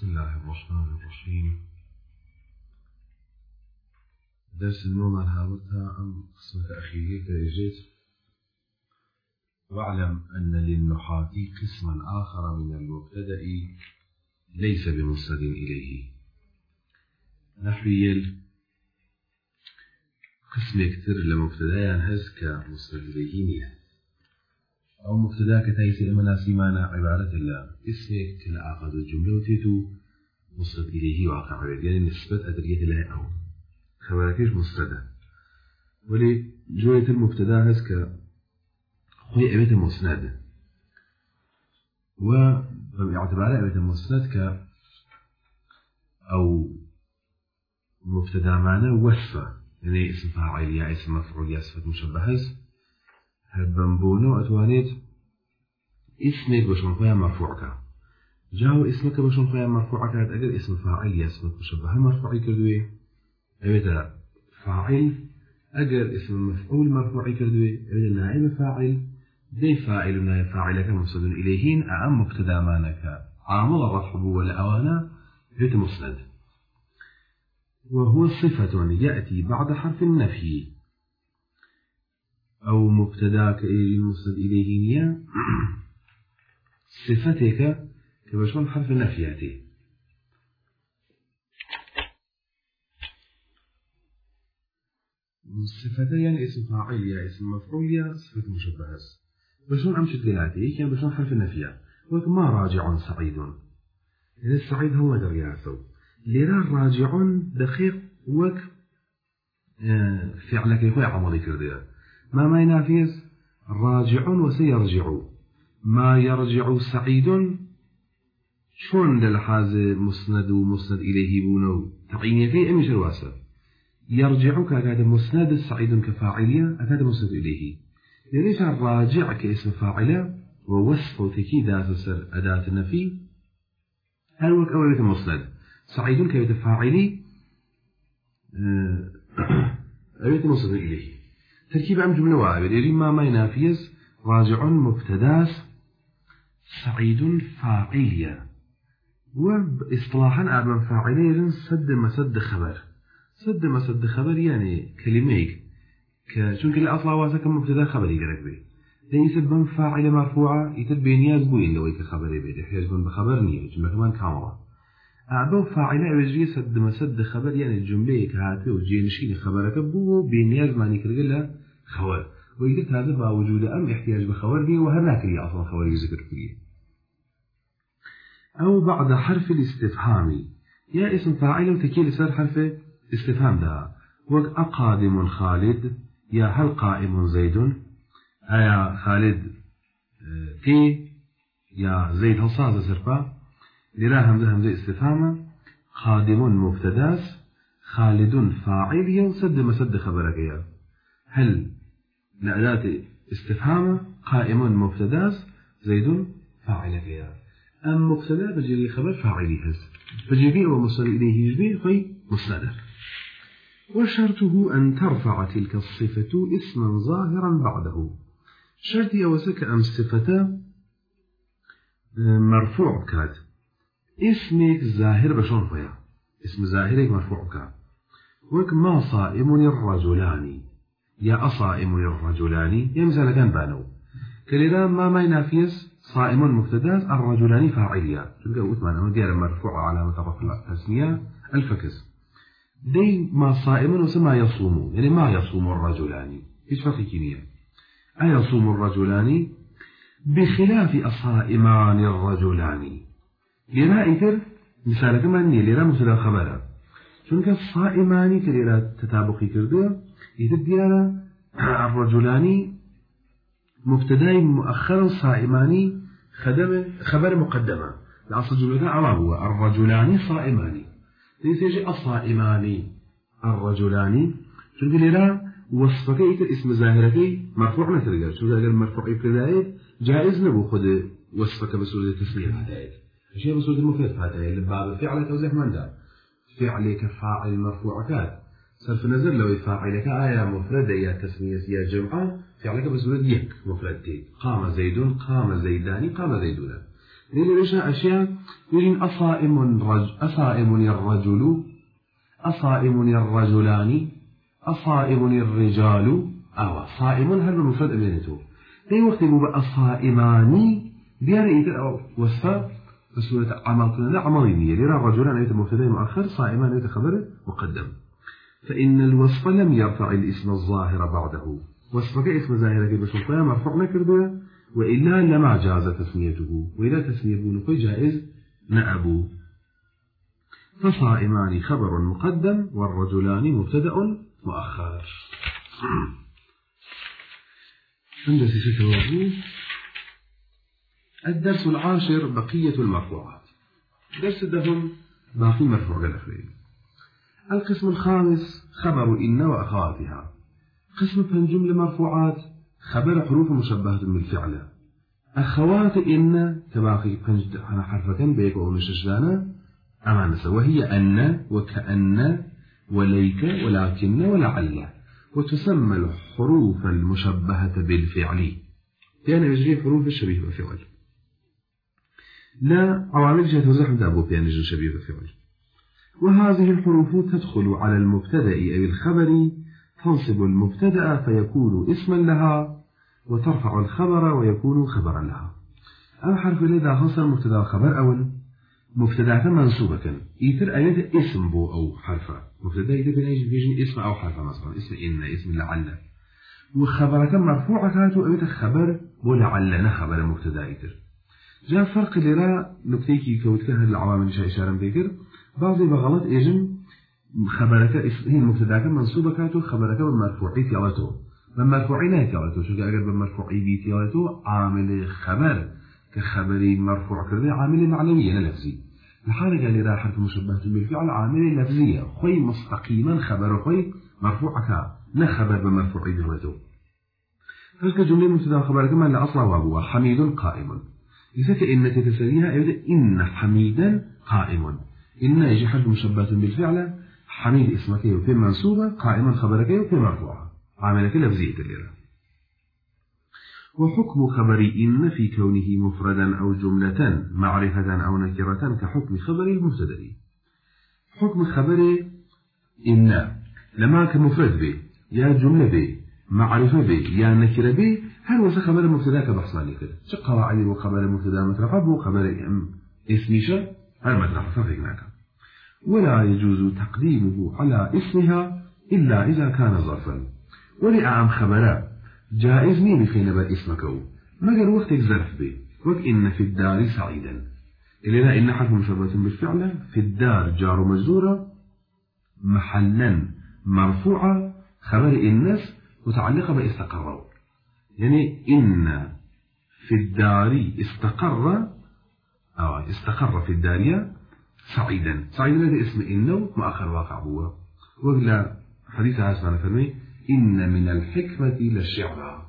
بسم الله الرحمن الرحيم. درس النوم عن هاورتها أم قسمة أخيرية كريجيت واعلم أن للنحاة قسما آخر من المبتدأ ليس بمسند إليه. نحوي قسم كتر لمبتدأ هز كمسند إليه أو مبتدا كتايس المناسي معنى عبارة الله. اسمك كالعقد الجملة وتيتو مسند إليه واقع يعني نسبة أدرية الله أو. خبركيش مسندة ولي جوية المبتدا هز ك خوي أبيت مسند. وباعتبار أبيت مسند ك أو مبتدا معنى وصفة. يعني اسم فاعل يا اسم مفعول يا صفة مشبهة هبنبونو أتوانيت اسمك بشون خويا مرفوعك جاو اسمك بشون خويا مرفوعك أجر اسم فاعل يا اسم مشبهة مرفوع كردوي أبيت فاعل أجر اسم مفعول مرفوع كردوي أبيت نائب فاعل دي فاعل نائب فاعلك مسند إليهن أعم مبتدا مانك عامل الرفع ولا أوانا بيت مسند. وهو صفة يأتي بعد حرف النفي. أو مبتداك المسند إليه نيا صفتك كبشون حرف النفي يأتي صفته يعني اسم فاعل يا اسم مفعول يا صفة مشبهة. بشون أمشي دلاتي كان بشون حرف النفي وما راجع سعيد. يعني السعيد هو درياسه لرا راجع دقيق وك آه، فعلك يخوي عملي كرديا ما ما ينافيز راجع وسيرجع ما يرجع سعيد؟ شون للحاز مسند ومسند إليه بونو تعيني كي أمش الواسف يرجع كأكاد مسند سعيد كفاعلية أكاد مسند إليه ليش الراجع كاسم فاعلة ووصف وتكيد أداة النفي هل وك أولية مسند. سعيد كيف فاعلي أبيت مصدر إليه تركيب عم جملة وعابد إذن ما ما ينافيز راجع مبتداس سعيد فاعليا واصطلاحا أبا فاعليا سد مسد خبر. سد مسد خبر يعني كلميك كشون كلا أصلا واسك مبتدا خبري قرق بي ليس بن فاعل مرفوعة يتبين يازبوين لو يكخبري بيت يحتاج بن بخبرني جملة كمان كامرة أعبو فاعله وجري سد مسد خبر يعني الجملة كهاتي وجينشين خبرك بو بنياز معني كرجلا خبر. ويقول هذا بوجود أم احتياج بخبر دي وهذاك اللي أصلا خبر يذكر فيه. أو بعد حرف الاستفهام. يا اسم فاعل وتكيل سر حرف استفهام ده وق أقادم خالد يا هل قائم زيد. أيا خالد تي يا زيد هل صاز سرفا لرا همزة همزة استفهام خادم مبتداس خالد فاعل ينسد مسد خبرك يا. هل لأداة استفهام قائم مبتداس زيد فاعلك يا. أم مبتدأ بجري خبر فاعلي هز. فجري ومصل إليه يجبي في مسند وشرطه أن ترفع تلك الصفة اسما ظاهرا بعده. شرطي أوسك أم صفة مرفوع كاد. اسمك ظاهر بشون فيا اسم ظاهرك مرفوع كاد وك ما صائم الرجلان يا أصائم الرجلان يا مثلا كان بانو كليرا ما ما ينافيس صائم مبتدا الرجلان فاعليا تلقى وثمان هو ديار مرفوع على رفع التسمية الفكس دي ما صائم وسما يصوم يعني ما يصوم الرجلان إيش فرق كيمياء أيصوم الرجلان بخلاف أصائمان الرجلان لرا إثر مثال كمان لرا مثل خبره چونك الصائمان كليرا تتابقي كردو إذا ديارا الرجلان مبتدأ مؤخرا صائماني خدم خبر مقدمة الأصل جملة على هو الرجلان صائمان. ليس يجي الصائمان الرجلان شو قال لا وصفك اسم ظاهرك مرفوع مثل شو قال مرفوع ابتدائي جائز نبو خد وصفك بسورة تسمية هداية شيء بسورة المفرد هداية لباب فعل توزيح من ده فعلك فاعل مرفوعك صرف نظر لو فاعلك آية مفردة يا تسمية يا جمعة فعلك بسورة يك مفردتين قام زيد قام زيدان قام زيدون ليش أشياء يقولون أصائم رج أصائم الرجل أصائم الرجلان أصائم الرجال. أو صائم هل المفرد أمينته أي وقت يقول أصائماني بيان إيتر وصفة بسورة عمل كنا عملية لرا الرجلان أيت مبتدا مؤخر صائمان أيت خبر مقدم. فإن الوصف لم يرفع الاسم الظاهر بعده. وصفك اسم ظاهر كيف بشرطة مرفوع نكرده وإلا لما جاز تسميته. وإلا تسمية بونقي جائز نأبو. فصائمان خبر مقدم والرجلان مبتدأ مؤخر. عند سيسة الدرس العاشر بقية المرفوعات. درس الدهم باقي مرفوع للأخرين. القسم الخامس خبر إن وأخواتها. قسم فن جملة مرفوعات خبر حروف مشبهة بالفعل. أخوات إن كباقي فنج حرفة بيك ونشجدانا أمانة وهي أن وكأن وليك ولكن ولعل. وتسمى الحروف المشبهة بالفعل. يعني يجري حروف الشبيه بالفعل. لا عوامل جهة وزحم دابو بيان يجري شبيه بالفعل وهذه الحروف تدخل على المبتدأ أي الخبر تنصب المبتدأ فيكون اسما لها وترفع الخبر ويكون خبرا لها. أو حرف لذا خاصة المبتدأ خبر أول مبتدأ منصوبة. كان يتر أيضا اسم بو أو حرفة مبتدأ يتر بيجن اسم أو حرفة مثلا. اسم إن اسم لعل. وخبرك مرفوعة كانتو أيضا خبر بو لعل نخبر مبتدأ يتر جاء فرق لرا نكتيكي كوتكه العوامل شاء إشارة بذكر بعضي بغلط إجن خبرك هي المبتدا منصوبة كانتو خبرك بمرفوعي تيالتو بمرفوعي لا تيالتو شو أجر بمرفوعي بي تيالتو عامل خبر كخبري مرفوع كذا عامل معنوي لا لفظي الحالة قال لي راحت مشبهة بالفعل عامل لفظية خوي مستقيما خبر خوي مرفوع كا نخبر بمرفوع بهوته فلك جملة مبتدا خبر كما لا أصلا وابوها حميد قائم. إذا كإن تتسريها أيضا إن حميدا قائم إن يجي حرف مشبهة بالفعل حميد اسمك وفي منصوبة قائما خبرك وفي مرفوعة عاملك لفظية الليرة وحكم خبر إن في كونه مفردا أو جملة معرفة أو نكرة كحكم خبر المبتدأ حكم خبر إن لما كمفرد به يا جملة به معرفة به يا نكرة به هل وصل خبر المبتدا كبحصان كده؟ شو قواعد وخبر المبتدا مترفع بو خبر اسميشة هل مترفع هناك ولا يجوز تقديمه على اسمها إلا إذا كان ظرفا. ولأعم خبرات جائز نيني في نبات اسمك قال وقتك ظرف به وقت إن في الدار سعيدا إلينا إن حرف مشبهة بالفعل في الدار جار مجرورة محلا مرفوعة خبر الناس متعلقة باستقروا يعني إن في الدار استقر أو استقر في الدار سعيدا سعيدا هذا اسم إنه مؤخر واقع هو. وقال حديث عاسمان فرمي إن من الحكمة للشعر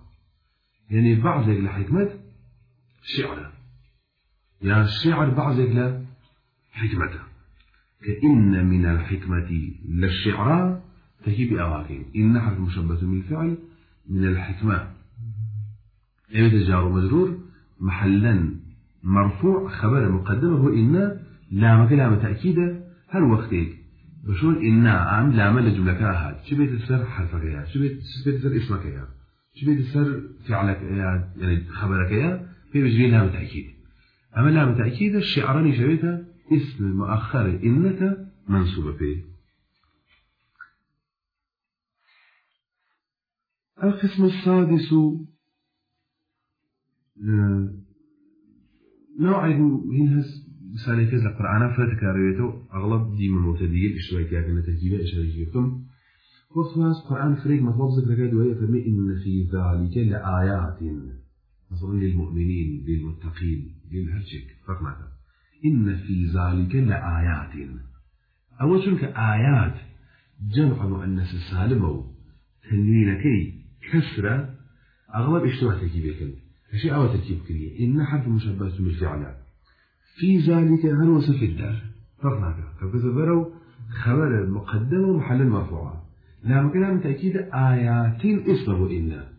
يعني بعض الحكمة شعر يعني الشعر بعض حكمة. كإن من الحكمة للشعر فهي بأواكين إن حرف مشبه بالفعل من الحكمة. يعني تجار مجرور محلا مرفوع خبر مقدمة هو إن لا كلام تأكيد هل وقتك. بشون إنا عم لا مل جملة كاهات بيت السر حرفك يا؟ شو بيت السر اسمك يا؟ بيت السر فعلك يا؟ يعني خبرك يا؟ في بجي لام تأكيد أما لام تأكيد الشعراني شبيتها اسم مؤخر إنك منصوب فيه. القسم السادس آه، نوع ينهز مثالي كذا قرآن فرد كارويته أغلب دي من مبتدئين إشراك كنا تركيبة إشراكيكم وخلاص قرآن فريق مطلب ذكر كاد وهي فرمي إن في ذلك لآيات مثلا للمؤمنين للمتقين للهرشك فرقنا إن في ذلك لآيات أول شنك آيات جمع مؤنث السالم تنوينكي كسرة أغلب اشتباه تركيبه أشياء أو تركيب كريه إن حرف مشبه بالفعل. في ذلك هل وصف الدار فرقنا فكذا برو خبر مقدمة محل مرفوعة لا ممكن تأكيد آيات اسمه إنا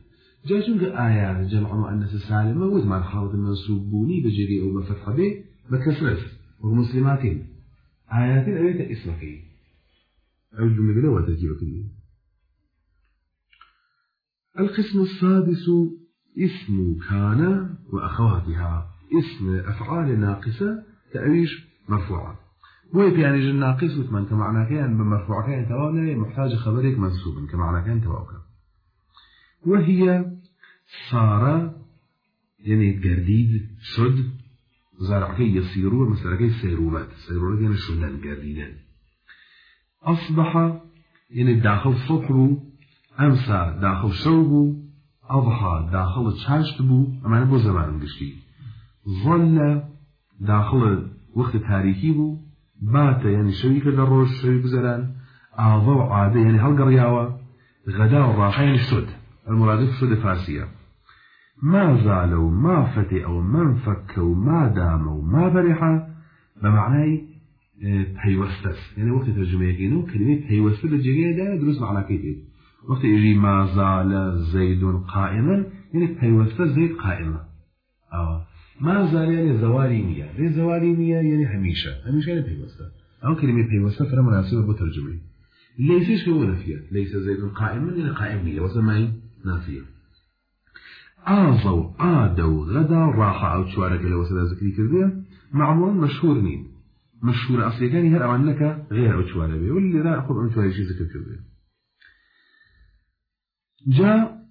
جاشون آيات جمع مؤنث سالمة وإذ ما الحاضر المنصوبوني بجري أو بفتح به بكسرس ومسلماتين آياتين أبيت اسمك. أو الجملة بلا وتركيبك القسم السادس اسم كان وأخواتها. اسم أفعال ناقصة تأويش مرفوعة. بوي يعني جن ناقص وثمان كمعنى كان بمرفوع كان توانا محتاج خبرك منسوب كمعنى كان تواوكا وهي صار يعني جرديد شد زرعكي يصيروا مسألة سيرورات سيرورات يعني شدان جرديدان أصبح يعني داخل صبح بو أمسى داخل شو أضحى داخل تشاشت بو أما بو زمان قشتي ظل داخل وقت تاريخي بو بات يعني شوي كده روش شوي بزران أعضو عادة يعني هل قرياوة غدا والراحة يعني شد. المرادف شد فارسية ما زالوا ما فتئوا ما انفكوا ما داموا ما برحا بمعنى پەیوەستەس يعني وقت ترجمەیەکەین و کلمەی پەیوەستە لە جێگەیەدا دروست معناکەی دێت وقت يجي ما زال زيد قائما يعني پەیوەستە زيد قائمة. آه. ما زال يعني زوالي نية. ليه زوالي نية يعني هميشة. هميشة يعني پەیوەستە أو كلمة پەیوەستە فرا مناسبة بترجمة. ليس هو نفية ليس زيد قائما يعني قائم نية. وسمعي نافية. آزوا عادوا غدا راحة أو شوارك لو سلا ذكري كردية. معمول مشهور نين مشهور أصلي كان هر عنك غير أوتشوانا بي. واللي لا أخذ أوتشوانا شيء ذكر كذا جاء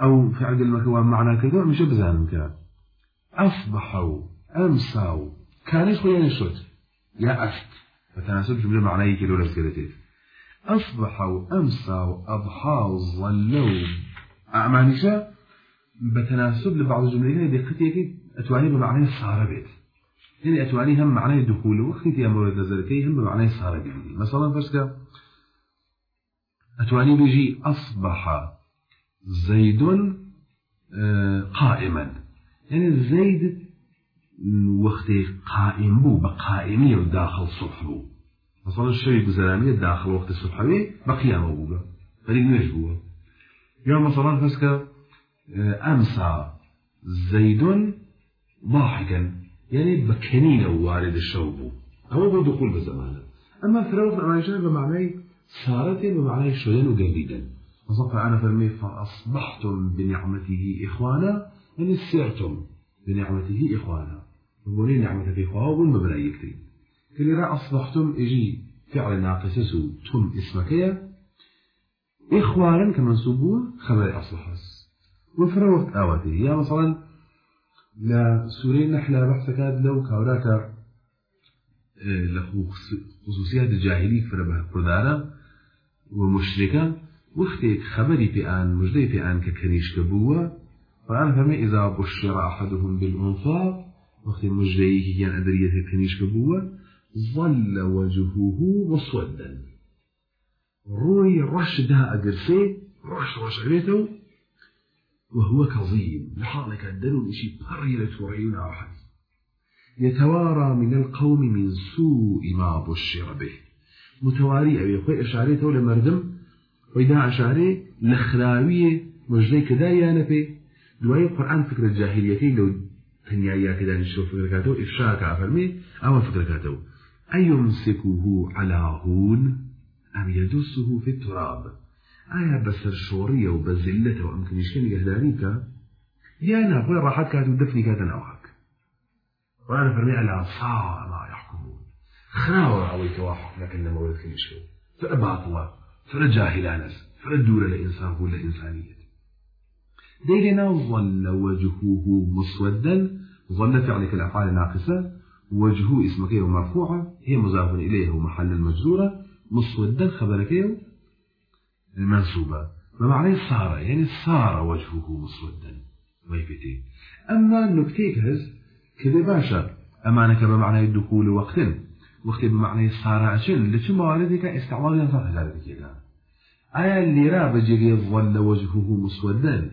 أو في عقل المكوان معنى كذا مش بزان كان أصبحوا أمسوا. كان يسوي يعني شد. يا أست فتناسب جملة معناه كده ولا سكرتيت أصبحوا أمسوا أضحوا ظلوا. أعمانشا بتناسب لبعض الجملة دقتي أتواني بمعنى صار بيت. يعني أتواني هم معنى الدخول وقتي مورد نظركي هم بمعنى صار بيدي مثلا فرسك أتواني بيجي أصبح زيد آه، قائما. يعني زيد وقت قائم بو بقائمية وداخل صبح بو. مثلا الشيء بزلامية داخل وقت الصبح بي بقيامة بو فريق نيش بو. يوم مثلا فرسك آه، أمسى زيد ضاحكا. يعني بكنين وارد الشوب أو هو دخول بزمانه. أما بمعنى شنو بمعنى سارة بمعنى شدن وجديدا وصف أنا فرمي فأصبحتم بنعمته إخوانا يعني سرتم بنعمته إخوانا. وقولي نعمته إخوانا والمبنى يكتري كل رأى أصبحتم إجي فعل ناقص سو تم اسمك إخوانا كمنسوبون خبر أصلحس وفروت آواته يا مثلا لا سوري نحن بحث كاد لو كوراك لخصوصيات الجاهلي فربه كردانا. ومشركة وقتك خبري آن مجدي آن ككريش كبوة فأنا فما إذا بشر أحدهم بالأنثى وقت مجديه يعني أدرية كنيش كبوة ظل وجهه مسودا. روي رش ده أقرسي رش رش عبيته وهو كظيم لحالك الدلو إشي بريلة وعيون أحد. يتوارى من القوم من سوء ما بشر به. متواري أو يخوي أشعريته لمردم وإذا أشعري لخراوية مجدي كدايا نبي دواي القرآن فكرة الجاهلية لو تنيايا كدا نشوف فكركاته إفشاك أفرمي أو فكركاته أيمسكه على هون أم يدسه في التراب؟ ئایا بەسەر شۆڕیە و بە زلەتەوە ئەم کنیشکەنی گەهداری بکە؟ یا ناخۆی ڕاحەت کات و دەفنی کاتە ناوحەک وأنا فرمي على يحكمون خناوة أوي توافق لكن لما ولد كنيشكو فأباطوة فلا جاهلانس فلا دور الإنسان هو الإنسانية ديلنا ظل وجهه مسودا ظل فعل الأفعال ناقصة وجهه اسمك مرفوعة هي مضاف إليه ومحل المجرورة مسودا خبرك المنسوبة. بمعنى صار يعني صار وجهه مسودا. ويفتي أما نكتيك هز كذا باشا. أمانك بمعنى الدخول وقت وقت بمعنى صار أشن لشو موالدك استعمال ينفع ذلك كذا آية اللي را بجيغي ظل وجهه مسودا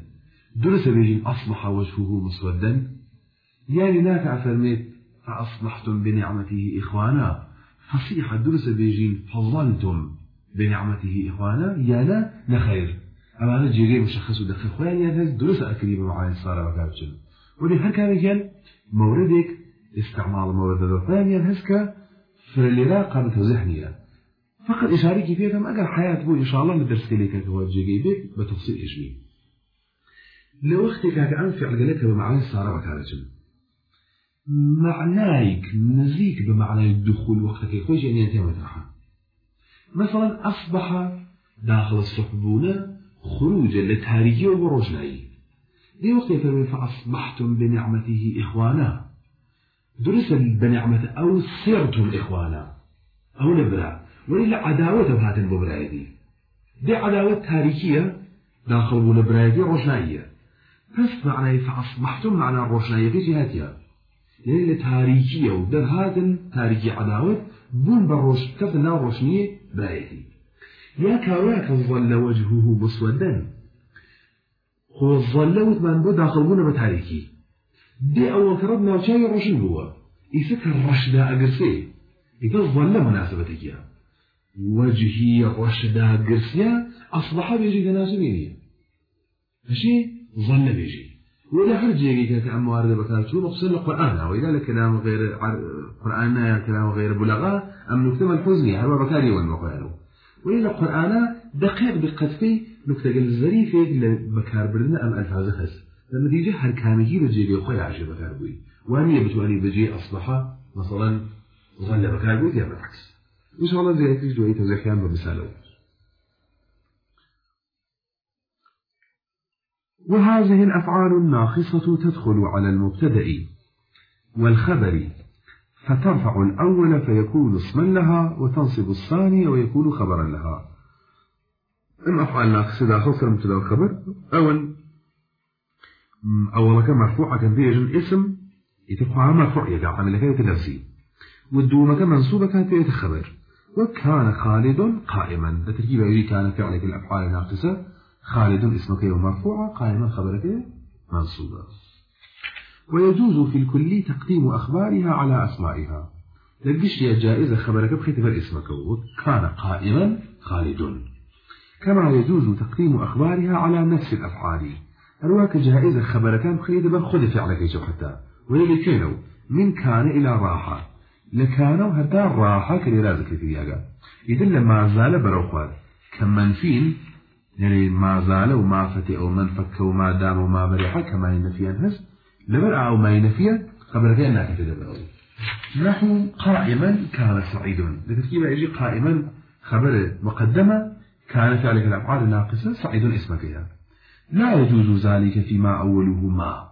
درس بيجي أصبح وجهه مسودا يعني نافع فرميت فأصبحتم بنعمته إخوانا. فصيحة درس بيجي فظلتم بنعمته إخوانا يانا نخير أما أنا جيغي مشخص ودقيق خويا يا درس أكريم معاين صار وكابتشن ولي هر كان كان موردك استعمال مورد ثانيا هسكا في اللي قام توزيحنية فقط إشارة فيها ما أقل حياة بو إن شاء الله ندرس كليك هو جيجي بيك بتفصيل إجمي لوقتك عن فعل لك بمعنى السارة وكارجم معنايك نزيك بمعنى الدخول وقتك يخوش أن ينتهي مترحا مثلا أصبح داخل الصحبونة خروجا دي وقت يفرمي فأصبحتم بنعمته إخوانا. درس بنعمة أو صرتم إخوانا أو نبرا وإلا عداوة بهات الببراية دي عداوة تاريخية. داخل بنبراية دي روجنائية بس معنى فأصبحتم معنى الروجنائية دي جهاتها. يعني تاريخية ودر هاتن تاريخي عداوة بون بروش كفنا روشنية برايتي يا كاواك ظل وجهه مسودا. هو ظل وثمان بو داخل بونا بتاريخي دي أول كربنا وشاي روشن هو. يسكر رشدا أقرسي إذا ظل مناسبتك يا وجهي رشدا أقرسيا أصبح بيجي تناسبيني فشي ظل بيجي. ولا هر جيجي عم وارد بكاتو مقصود القرآن. وإذا كلام غير قرآن كلام غير بلغة أم نكتة الحزني هذا بكاري والمقاله وإلا القرآن دقيق بقتفي نكتة الزريفة اللي بكار بردنا أم ألفاظ خس. لما تيجي هر كامجي بجيجي خويا عشي بكار بوي وأني بتواني بجي أصبح مثلا ظل بكار بوي يا بالعكس إن شاء الله زي تيجي دوي توزيحيان بمثاله وهذه الأفعال الناقصة تدخل على المبتدأ والخبر فترفع الأول فيكون اسما لها وتنصب الثاني ويكون خبرا لها. الأفعال الناقصة خصر المبتدأ والخبر أول أول كان مرفوعة كان فيه اسم يتبقى مرفوع يقع عمل كانت نفسي والدومة كان منصوبة كانت فيه خبر وكان خالد قائما. تركيب كان فعلك الأفعال الناقصة خالد اسمك مرفوع قائما خبرك منصوبا ويجوز في الكل تقديم أخبارها على أسمائها. لقش جائزة خبرك بختبر اسمك وكان قائما خالد. كما يجوز تقديم أخبارها على نفس الأفعال. أرواك جائزة خبرك بختبر خذ فعلك يشو حتى. ويلي كانوا من كان إلى راحة. لكانوا حتى راحة كلي رازك في إذن لما زال بروخوات كمنفين يعني ما زال وما فتئ ومن فك وما دام وما بريح كما ينفي هز لبرع أو ما ينفي خبر في أنك تدبر. نحو قائما كان سعيد. لتركيب يجي قائما خبر مقدمة كان فعلك الأفعال الناقصة سعيد اسم فيها. لا يجوز ذلك فيما أوله ما.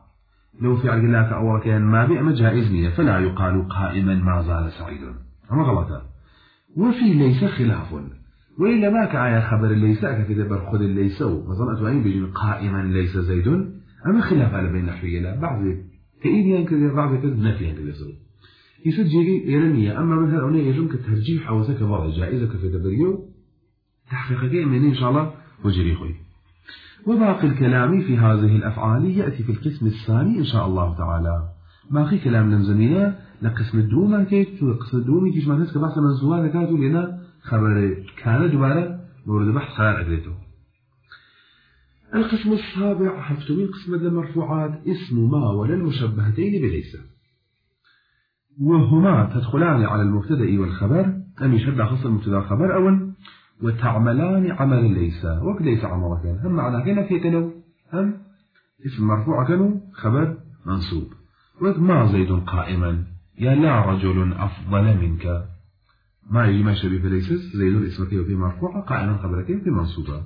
لو فعل لك أول كان ما بئم جائزني فلا يقال قائما ما زال سعيد أما غلطة. وفي ليس خلاف. وإلا ما كعايا خبر ليس دبر خذ ليس. مثلا أتواني بيجي قائما ليس زيد. أما خلاف على بين نحوية لا. بعض كإيد ينكذب بعض كذب نفي ينكذب سوي يسد جيجي إيرانية أما مثلا أولي يجب كترجيح أو سك بعض جائزة في دبريو تحقيق من إن شاء الله. وجري خوي. وباقي الكلام في هذه الأفعال يأتي في القسم الثاني إن شاء الله تعالى. باقي كلام نمزمية لقسم الدومة كيف؟ قسم الدومة كيف ما تسكى بحث من سؤال كاتو لنا؟ خبر كان دوبارة مورد بحث قرار أدريته. القسم السابع حفتمين قسم المرفوعات اسم ما ولا المشبهتين بليس وهما تدخلان على المبتدأ والخبر أم يشد خص المبتدأ والخبر؟ أول وتعملان عمل ليس وقت ليس عمل كان هم معنى كان في كانوا هم؟ اسم مرفوع كانوا خبر منصوب. وما زيد قائما؟ يا لا رجل أفضل منك. ما يجي ما شبيه فليسس زيد اسمك وفي مرفوعة قائما خبرك وفي منصوبة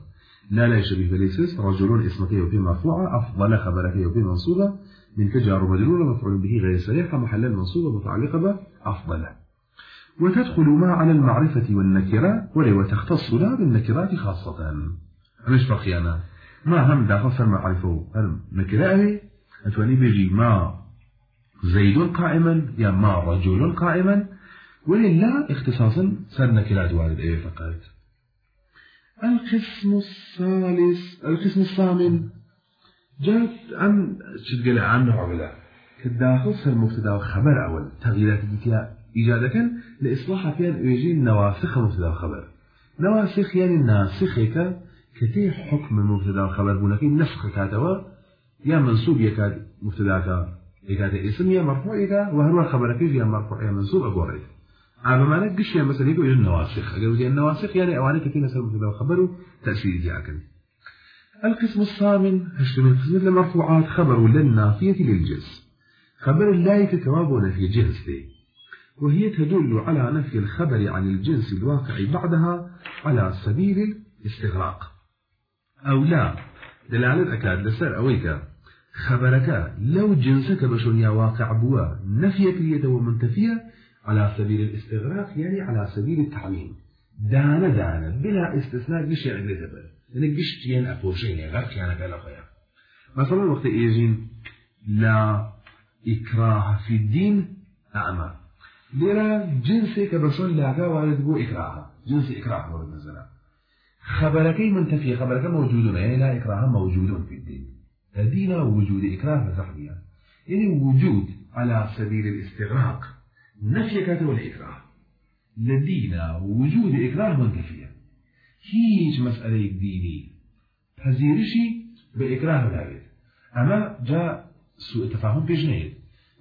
لا لا يشبه فليسس رجل اسمك وفي مرفوعة أفضل خبرك وفي منصوبة من تجار مجرور مفعول به غير صريح محل المنصوبة متعلقة بأفضل وتدخل ما على المعرفة والنكرة ولو تختص لا بالنكرات خاصة. مش بقيانا؟ ما هم داخل المعرفة النكرة أتواني بيجي ما زيد قائما يا ما رجل قائما ولله اختصاصا سرنا كلا دوارد إيه فقط. القسم الثالث القسم الثامن. جاءت عن شد عن عملة. كداخل سر مبتدا وخبر أول. تغييرات الدتيا إيجادا لإصلاح فيها يجي نواسخ مبتدأ وخبر نواسخ يعني ناسخك كتير حكم المبتدا والخبر بونكي نسخ كاتوا يا منسوب يكاد مبتدأك إيكاتا اسم يا مرفوع إيكا وهو خبرك يا مرفوع يا منصوب أقوريت على معنى قش يا مثلا يقول النواسخ أقول النواسخ يعني أواني كثير مثلا مثل خبروا تأثير جاكن القسم الثامن هشتمل قسم المرفوعات خبر للنافية للجنس. خبر اللايك كواب ونفي جنس دي. وهي تدل على نفي الخبر عن الجنس الواقع بعدها على سبيل الاستغراق. أو لا دلالة أكاد لسر أويك. خبرك لو جنسك بشنيا واقع بوا نفي كريته ومنتفية على سبيل الاستغراق يعني على سبيل التعميم دانا دانا بلا استثناء قش يعني لتبر لأن قش ين أفوشين غرق يعني قال أخويا مثلا وقت إيجين لا إكراه في الدين أعمى. لرا جنسك بشون لاقا وارد بو إكراه جنس إكراه ورد نزلا. خبرك منتفي خبرك موجود يعني لا إكراه موجود في الدين. الدين وجود إكراه فزحبيا يعني وجود على سبيل الاستغراق. نفي كاتب الإكراه لدينا وجود إكراه منتفية هيج مسألة ديني. هزيرشي بإكراه داويد أما جاء سوء تفاهم بجنيد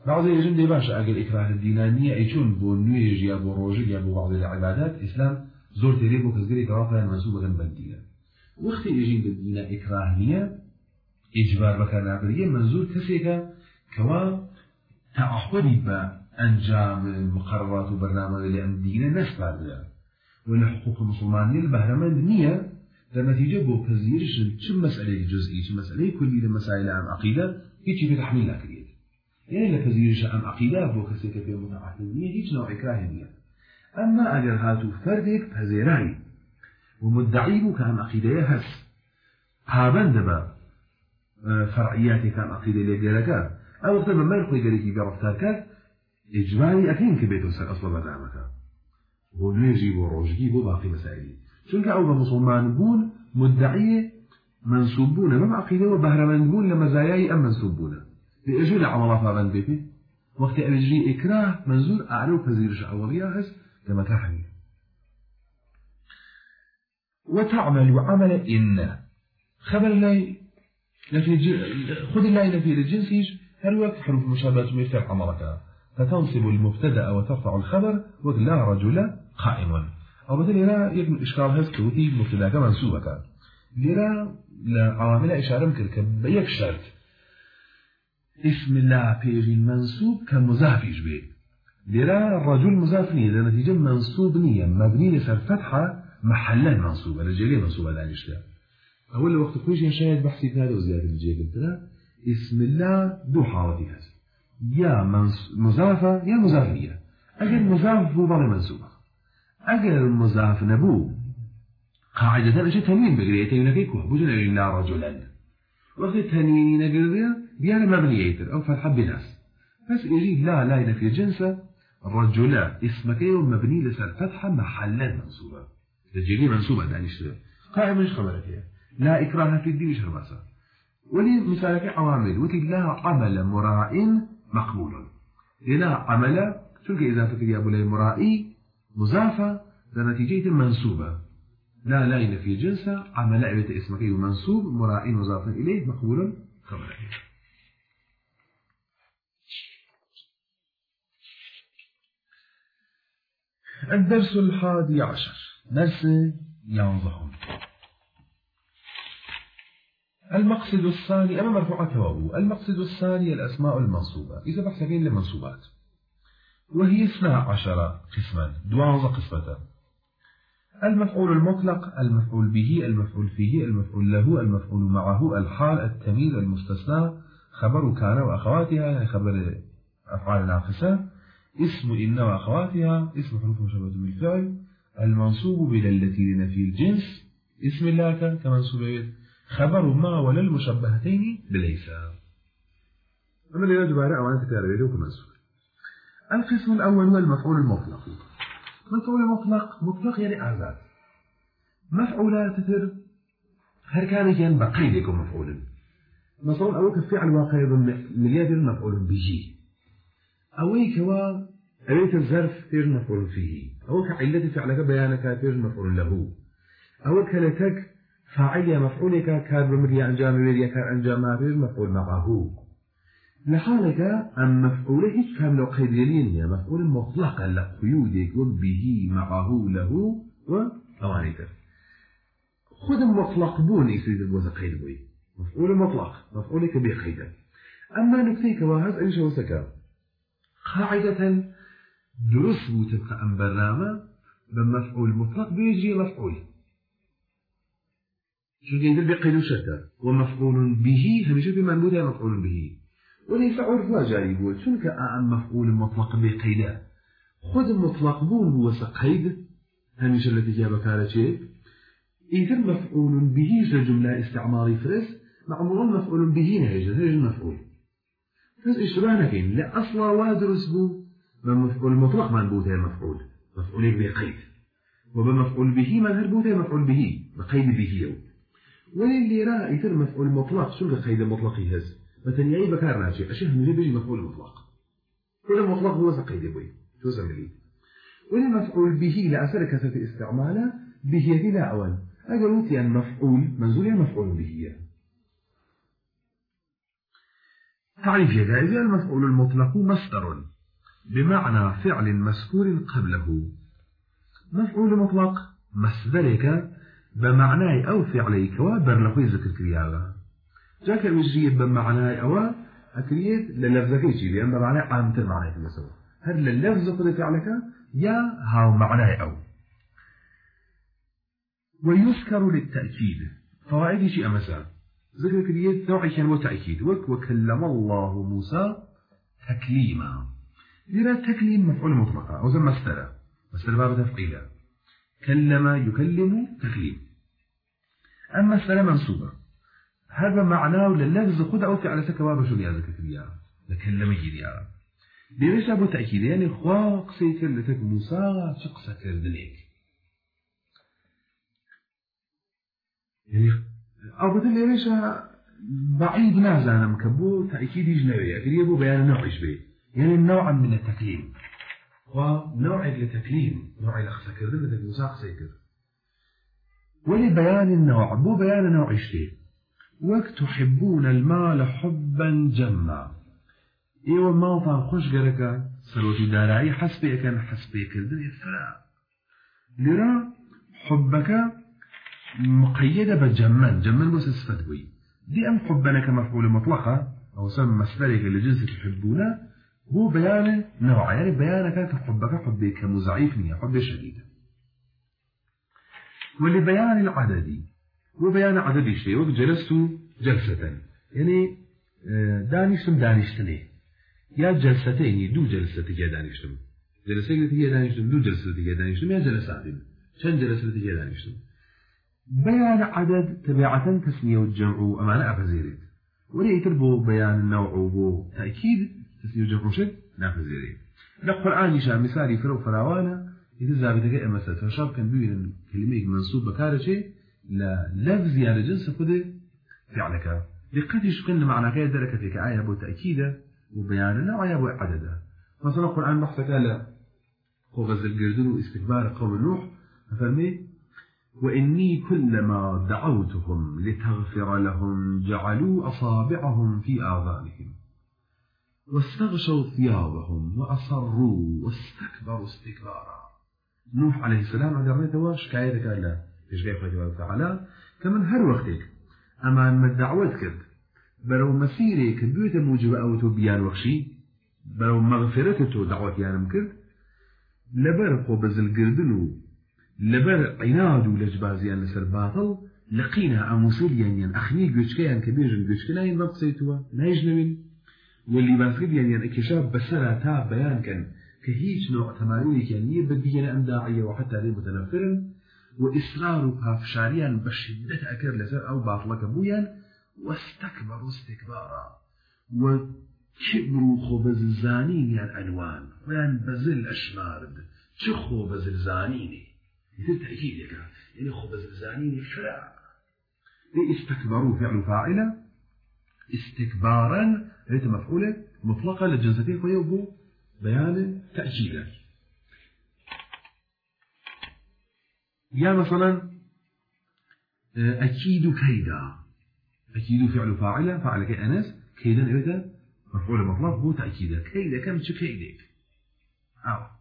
بعض يجن دي باشا أقل إكراه الدينانية أيشون بو نويج يا بو روجي يا بو بعض العبادات إسلام زور تريبو كزقري كرافة منسوبة بالدينة وقت يجين بالدينة إكراهنية إجبار بكان عقلية منزور كسيكا كوا تعهدي بأنجام مقررات وبرنامج لأن دينة نسبة بها ولا حقوق المسلمانية البهرمان نية لنتيجة بو كزيرش شو مسألة جزئي شو مسألة كلية مسائل عن عقيدة هيك في تحميل يعني لكزيرش عن عقيدة بو كسيكا في متعهدية هيك نوع إكراهية أما أجر هاتو فردك هزيراي ومدعيه كان عقيدة هس هابن دبا فرعياتي كان عقيدة لجلك أو وقت ما يلقي جلك برفتاك إجمالي أكين كبيتو سر أصلا برنامك بو نيجي بو روجي بو باقي مسائلي چونك أو بمسلمان بون مدعية منسوبون ما عقيدة وبهرمان بون لمزاياي أم منسوبون لأجو لعمل فابن بيبي وقت أجري إكراه منزور أعلو فزيرش أولية هس كما تحمي. وتعمل عمل إن. خبر نفي خذ الله نفي الجنس هل وقت حروف المشابهة مفتاح عملك فتنصب المبتدأ وترفع الخبر ولا رجل قائم. أو مثلا لا يكون إشكال هز كوتي مبتدأ منسوبك لرا لعوامل إشارة مكرك بيك شرط. اسم الله بيجي منسوب كمضاف يجبه لرا الرجل مضاف نية لنتيجة منصوب نية مبني لسر فتحة محلا منصوبة لجلية منصوبة لا نشتغل أول وقت كل شيء شاهد بحثي هذا وزيادة الجيب قلت اسم الله دو حالتي هذا يا مضافة يا مضافية أجل مضاف هو ضل منسوبة أجل مضاف نبو قاعدة أشي تنوين بقرية تنوين كيكوه بجن إلا رجلا وقت التنوين نقرية بيانا مبنية أو فتحة بناس. بس يجي لا لا في جنسة. رجلا اسمك يوم مبني لسر فتحة محلا منصوبة. تجيني منصوبة دانيش قائم مش خبرك يا؟ لا إكراه في الدين مش هرباسة؟ ولي مثالك عوامل. وتي لا عمل مراء مقبول لا عمل شو إذا فكر يا أبو لي مرائي مضافة. لنتيجة منسوبة لا لا في جنسة. عمل عبت اسمك منسوب مرائي مضاف إليه مقبول خبرك الدرس الحادي عشر. درس ينظهم المقصد الثاني أما مرفوعة واو المقصد الثاني الأسماء المنصوبة. إذا بحثين لمنصوبات وهي اثنا عشر قسما دوازة قسمة. المفعول المطلق المفعول به المفعول فيه المفعول له المفعول معه الحال التمييز المستثنى خبر كان وأخواتها خبر أفعال ناقصة. اسم إن وأخواتها اسم حروف مشابهة بالفعل المنصوب بلا التي لنفي الجنس اسم الله كمنصوب خبر ما ولا المشبهتين بليس أما اللي يجب على أوان تكاربه له كمنصوب. القسم الأول هو المفعول المطلق. المفعول المطلق مطلق يعني أعزاد مفعولات تتر هل كان يجين بقي لكم مفعول. مفعول أول كفعل واقع ضمن مليار مفعول به أوي كوا أويك الظرف تير مفعول فيه. أو كعلة فعلك بيانك تير مفعول له. أو كلتك فاعل مفعولك كاد بمريا أنجام ويريا كاد أنجام تير مفعول معه. لحالك أم مفعول هيك كامل وقيدين يا مفعول مطلقا لقيودك به معه له. وأوانيته خذ مطلق بون يسيد الوزن قيد بوي. مفعول مطلق مفعولك بقيده أما نكتيك وهذا أيش وسكا قاعدة درس وتبقى أم برنامة بمفعول مطلق بيجي مفعول. شو يندل بقيد شتى ومفعول به هميشه بمنبوذ مفعول به. وليس عرفها جايبه شنك أم مفعول مطلق بقيدا خذ مطلق بون وسقيد هميشه التي جابك على شيء إذا مفعول به جملة استعماري فرس معمول مفعول به نهيج هذا مفعول. بس اشتباه نكين لا أصلا وادرس بو بمفعول مطلق من بوته مفعول. مفعول بقيد وبمفعول به من هل مفعول به بقيد به يو وللي رأى يتر مفعول مطلق شو قيد مطلق يهز؟ مثلا يأي بكار ناشي أشيه من بيجي مفعول مطلق. كل مطلق هو سقيد بوي. شو سملي ولمفعول به لأثر كثرة استعماله به لا أول أقول أن مفعول منزول مفعول به تعريف يجائز المفعول المطلق مصدر بمعنى فعل مسكور قبله. مفعول مطلق مصدرك بمعنى أو فعليك وبرلقي ذكر كرياغا. جاك وجري بمعنى أو أكريت للفظك يجي لأن بمعنى عامة المعنى تلسوا هل لللفظ قد فعلك يا هاو معنى أو. ويذكر للتأكيد. فوائد شيء مثلا ذكر نوع كان وتأكيد وك وكلم الله موسى تكليما. لذا تكليم مفعول مطلقة أو زي مستر مستر باب تفعيلا كلم يكلم تكليم. أما السنة منصوبة هذا معناه لللفظ خد أو فعل سكوا شو يا ذكر كريا لكلم يجري ليش أبو تأكيد؟ يعني خواق سيكر لتك موسى شق سكر دنيك. يعني أو بدل ليش بعيد نازل مكبو تأكيد يجنبي أكيد يبو بيان نوع إشبه يعني نوعا من التكليم. ونوع التكليم نوع الأخسكر ذلك المساق سيكر. ولبيان النوع. بو بيان نوع إشبه وقت تحبون المال حبا جما. إيوه ما خوش قرقا سروتي دارعي حسبي كان حسبي كردن فلا لرا حبك مقيدة بجمن جمن بس بي دي أم حبنا كمفعول مطلقة أو سم مصدرك لجنس تحبونه. هو بيان نوع يعني بيانك كحبك حبي كمزعيف نية حب شديد ولبيان العدد وبيان عدد شيء وقت جلست جلسة. يعني آه، دانشتم دانشتني. يا جلستين دو جلسة يا دانشتم. جلسة هي دانشتم دو جلسة هي دانشتم يا جلسات شن جلسة هي دانشتم؟ بيان عدد تبعة تسمية والجمع أمانة أفزيريت. وليه تربو بيان النوع وبو تأكيد تسمية والجمع شد نافزيريت لقرآن شاء مثالي فرو فراوانا إذا زابتك أمسا فشاب كان بيوين كلمة منصوب بكارشي لا لفظ يعني جنس خده فعلك. لقد يشكل معنى غير ذلك في آية بو تأكيد وبيان النوع بو عددا مثلا القرآن بحثك على غزل القردون واستكبار قوم نوح. ففرمي وإني كلما دعوتهم لتغفر لهم جعلوا أصابعهم في آذانهم. واستغشوا ثيابهم وأصروا واستكبروا استكبارا. نوح عليه السلام عند رميته واش كاية قال لا إيش قال الله تعالى؟ كمن هر وقتك أما أن دعوت كرد بلو مسيرك بيوت موجب أو تبيان وخشي. بلو مغفرته دعوت يعني مكرد لبرقوا بزل قردنو لبر عناد ولجبازيان لسر باطل لقينا أموسوليان ين أخني جوشكيان كبير جوشكنا ين بقصيتوا نايجنوين واللي باسكت يعني اكتشاف بسرعة تا بيان كان كهيج نوع تمارين كان يبدينا أم داعية وحتى لي متنفرا وإصرار فشاريا بشدة أكر لسر أو باطلك بويا واستكبروا استكبارا وكبروا خبز الزانين يعني ألوان ويان بزل أشمارد شخو بزل زانيني مثل تأكيدك يعني خبز الزانين الشرع استكبروا فعل فاعلة استكبارا ليس مفعولة مطلقة للجنستين فيبو بيان تأكيدا يا مثلا أكيد كيدا. أكيد فعل فاعلة فعل كي أنس كيدا إذا مفعول مطلق هو تأكيد كيد كم شو كيدك؟ أو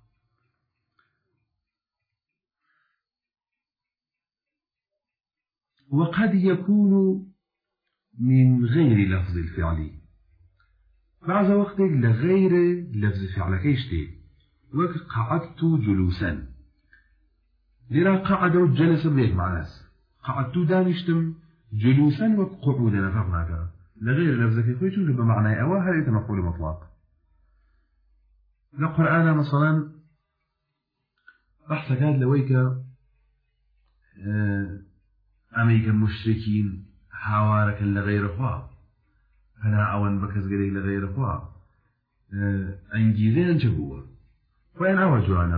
وقد يكون من غير لفظ الفعل. بعض وقت لغير لفظ فعل كيشتي وقت قعدت جلوسا. لرا قعد وجلس بيك مع ناس. قعدت دانشتم جلوسا وقعودا فرناك لغير لفظك خوي چونك بمعنى أوا هل مفعول مطلق. القرآن مثلا بحث كاد لويك مشركين حوارك لغير خوا. فلا أون بكز غير لغير خوا. أنجيزين جبوا فين أوجوانا